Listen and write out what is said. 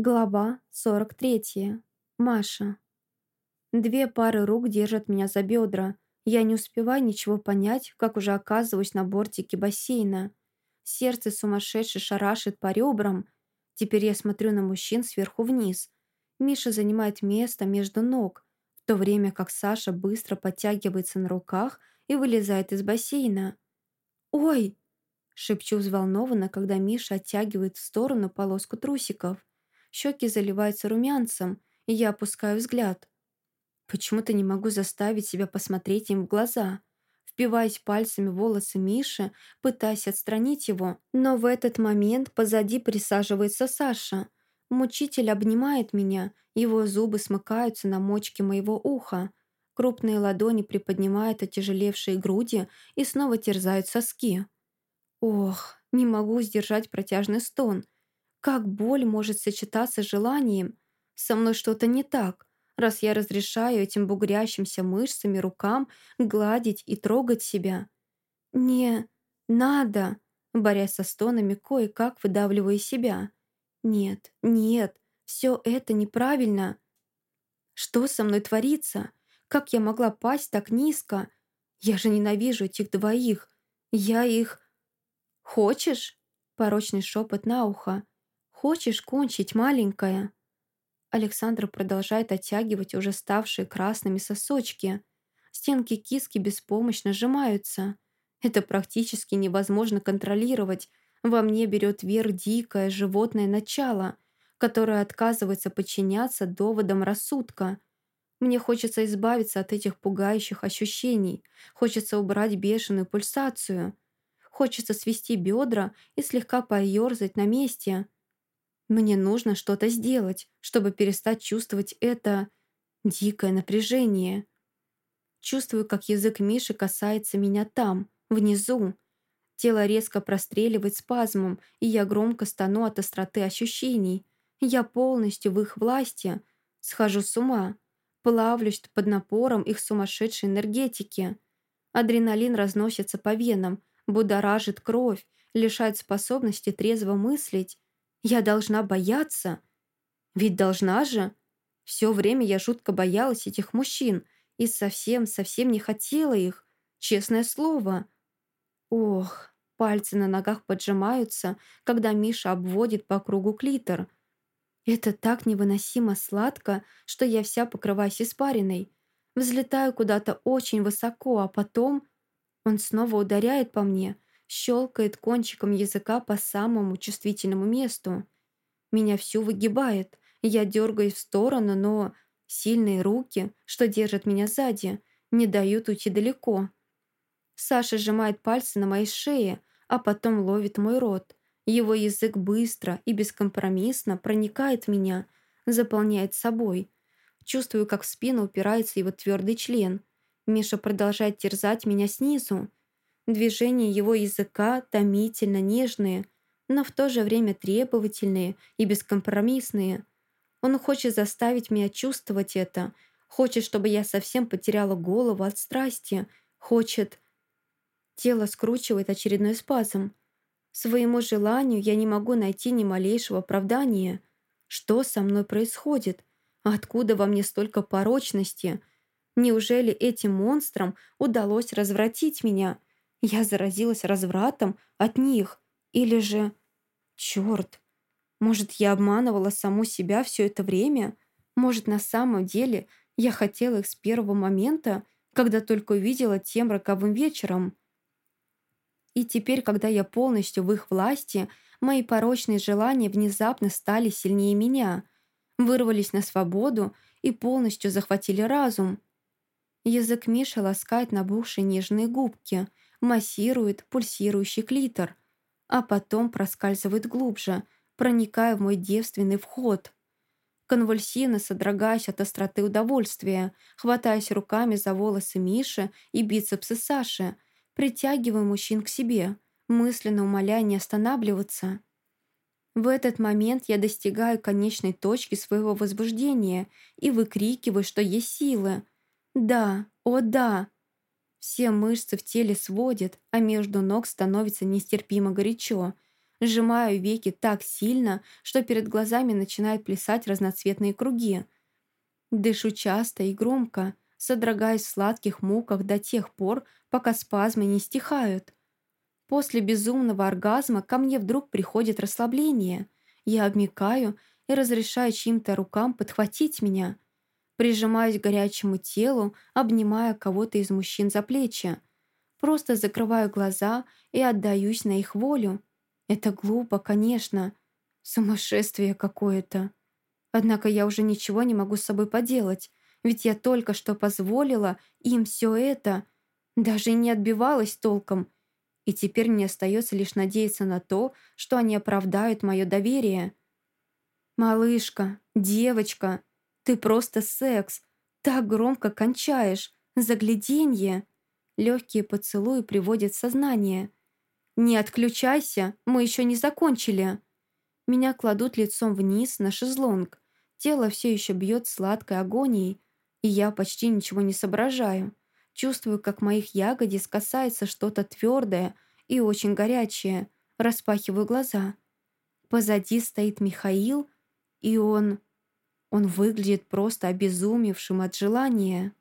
Глава 43. Маша. Две пары рук держат меня за бедра. Я не успеваю ничего понять, как уже оказываюсь на бортике бассейна. Сердце сумасшедше шарашит по ребрам. Теперь я смотрю на мужчин сверху вниз. Миша занимает место между ног, в то время как Саша быстро подтягивается на руках и вылезает из бассейна. «Ой!» – шепчу взволнованно, когда Миша оттягивает в сторону полоску трусиков. Щеки заливаются румянцем, и я опускаю взгляд. Почему-то не могу заставить себя посмотреть им в глаза. Впиваясь пальцами в волосы Миши, пытаясь отстранить его, но в этот момент позади присаживается Саша. Мучитель обнимает меня, его зубы смыкаются на мочке моего уха. Крупные ладони приподнимают отяжелевшие груди и снова терзают соски. Ох, не могу сдержать протяжный стон – как боль может сочетаться с желанием? Со мной что-то не так, раз я разрешаю этим бугрящимся мышцами рукам гладить и трогать себя. Не надо, борясь со стонами, кое-как выдавливая из себя. Нет, нет, все это неправильно. Что со мной творится? Как я могла пасть так низко? Я же ненавижу этих двоих. Я их... Хочешь? Порочный шепот на ухо. «Хочешь кончить, маленькая?» Александр продолжает оттягивать уже ставшие красными сосочки. Стенки киски беспомощно сжимаются. Это практически невозможно контролировать. Во мне берет верх дикое животное начало, которое отказывается подчиняться доводам рассудка. Мне хочется избавиться от этих пугающих ощущений. Хочется убрать бешеную пульсацию. Хочется свести бедра и слегка поерзать на месте – мне нужно что-то сделать, чтобы перестать чувствовать это дикое напряжение. Чувствую, как язык Миши касается меня там, внизу. Тело резко простреливает спазмом, и я громко стану от остроты ощущений. Я полностью в их власти. Схожу с ума. Плавлюсь под напором их сумасшедшей энергетики. Адреналин разносится по венам, будоражит кровь, лишает способности трезво мыслить. Я должна бояться? Ведь должна же. Все время я жутко боялась этих мужчин и совсем-совсем не хотела их. Честное слово. Ох, пальцы на ногах поджимаются, когда Миша обводит по кругу клитор. Это так невыносимо сладко, что я вся покрываюсь испариной. Взлетаю куда-то очень высоко, а потом он снова ударяет по мне — щелкает кончиком языка по самому чувствительному месту. Меня всю выгибает, я дергаюсь в сторону, но сильные руки, что держат меня сзади, не дают уйти далеко. Саша сжимает пальцы на моей шее, а потом ловит мой рот. Его язык быстро и бескомпромиссно проникает в меня, заполняет собой. Чувствую, как в спину упирается его твердый член. Миша продолжает терзать меня снизу. Движения его языка томительно нежные, но в то же время требовательные и бескомпромиссные. Он хочет заставить меня чувствовать это, хочет, чтобы я совсем потеряла голову от страсти, хочет... Тело скручивает очередной спазм. Своему желанию я не могу найти ни малейшего оправдания. Что со мной происходит? Откуда во мне столько порочности? Неужели этим монстрам удалось развратить меня?» Я заразилась развратом от них. Или же... Черт! Может, я обманывала саму себя все это время? Может, на самом деле я хотела их с первого момента, когда только увидела тем роковым вечером? И теперь, когда я полностью в их власти, мои порочные желания внезапно стали сильнее меня, вырвались на свободу и полностью захватили разум. Язык Миши ласкает набухшие нежные губки – массирует пульсирующий клитор, а потом проскальзывает глубже, проникая в мой девственный вход. Конвульсивно содрогаясь от остроты удовольствия, хватаясь руками за волосы Миши и бицепсы Саши, притягиваю мужчин к себе, мысленно умоляя не останавливаться. В этот момент я достигаю конечной точки своего возбуждения и выкрикиваю, что есть силы. «Да, о да!» Все мышцы в теле сводят, а между ног становится нестерпимо горячо. Сжимаю веки так сильно, что перед глазами начинают плясать разноцветные круги. Дышу часто и громко, содрогаясь в сладких муках до тех пор, пока спазмы не стихают. После безумного оргазма ко мне вдруг приходит расслабление. Я обмикаю и разрешаю чьим-то рукам подхватить меня. Прижимаюсь к горячему телу, обнимая кого-то из мужчин за плечи. Просто закрываю глаза и отдаюсь на их волю. Это глупо, конечно. Сумасшествие какое-то. Однако я уже ничего не могу с собой поделать, ведь я только что позволила им все это, даже не отбивалась толком. И теперь мне остается лишь надеяться на то, что они оправдают мое доверие. «Малышка, девочка, ты просто секс. Так громко кончаешь. Загляденье!» Легкие поцелуи приводят в сознание. «Не отключайся, мы еще не закончили». Меня кладут лицом вниз на шезлонг. Тело все еще бьет сладкой агонией, и я почти ничего не соображаю. Чувствую, как моих ягодиц касается что-то твердое и очень горячее. Распахиваю глаза. Позади стоит Михаил, и он... Он выглядит просто обезумевшим от желания.